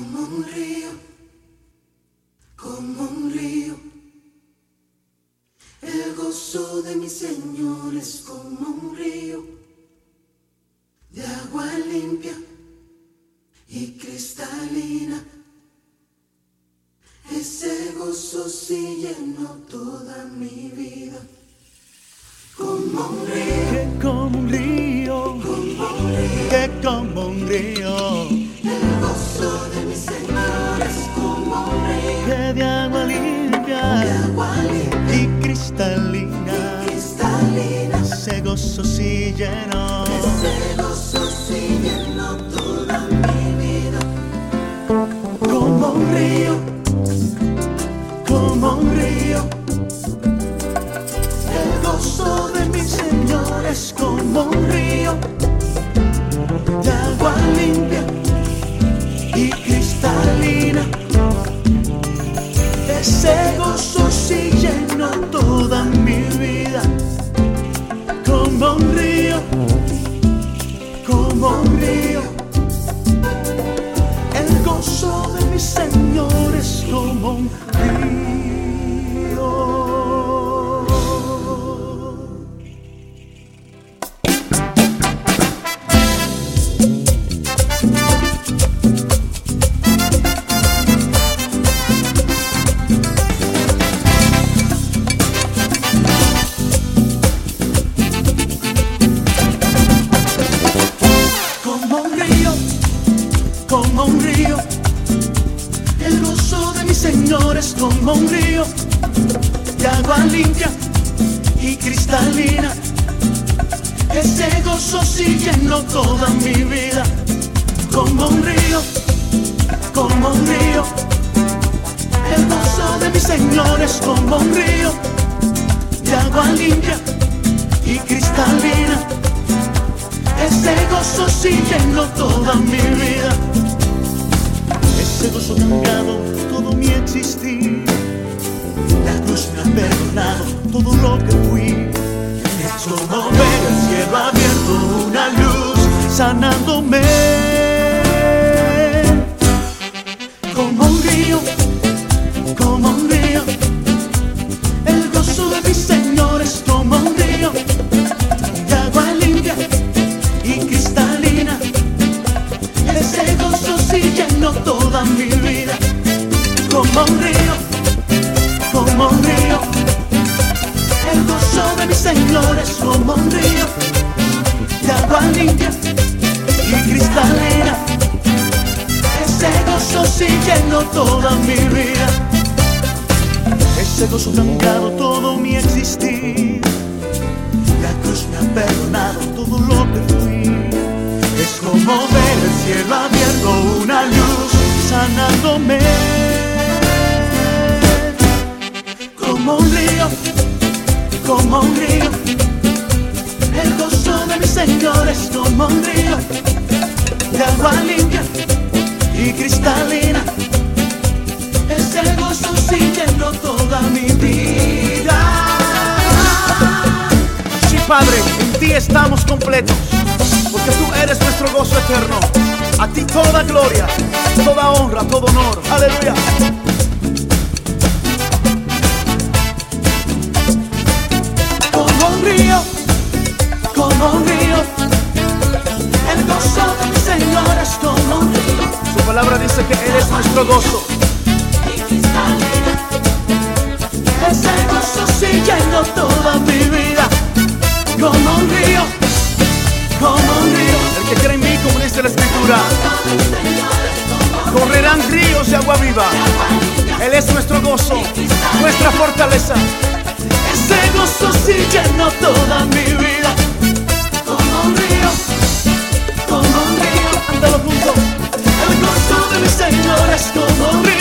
como un río, como un río. El gozo de mi Señor es como un río de agua limpia y cristalina. Ese gozo sí llenó toda mi vida. Como un río, que como un río, como un río. que como Como un río, como un río, el gozo de mi Señor es como un río de agua limpia y cristalina. Ese gozo sí llenó toda mi vida, como un río, como un río. Señor es como un río de agua limpia y cristalina. Ese gozo llenó toda mi vida. Como un río, como un río. El gozo de mi Señor es como un río de agua limpia y cristalina. Ese gozo llenó toda mi vida. Todo mi existir. La cruz me ha perdonado todo lo que fui. Es como ver el cielo abierto, una luz sanándome. Mi vida. Como un río, como un río. El gozo de mi Señor es como un río de agua limpia y cristalina. Ese gozo sí llenó toda mi vida. Ese gozo cambiado todo mi existir. La cruz me ha perdonado todo lo Como un río, como un río. El gozo de mi Señor es como un río de agua limpia y cristalina. Ese gozo sí llenó toda mi vida. Sí, Padre, en ti estamos completos, porque tú eres nuestro gozo eterno. A ti toda gloria, toda honra, todo honor. Aleluya. como un río, como un río. El gozo del Señor es como un río Su palabra dice que Él es nuestro gozo. Ese gozo llenó toda mi Correrán ríos de agua viva. Él es nuestro gozo, nuestra fortaleza. Ese gozo sí llenó toda mi vida. Como un río, como un río. Ándalo juntos. El gozo de mi Señor es como un río.